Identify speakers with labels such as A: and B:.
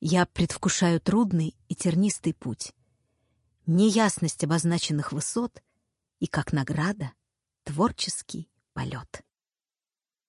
A: Я предвкушаю трудный и тернистый путь, неясность обозначенных высот и, как награда, творческий полет.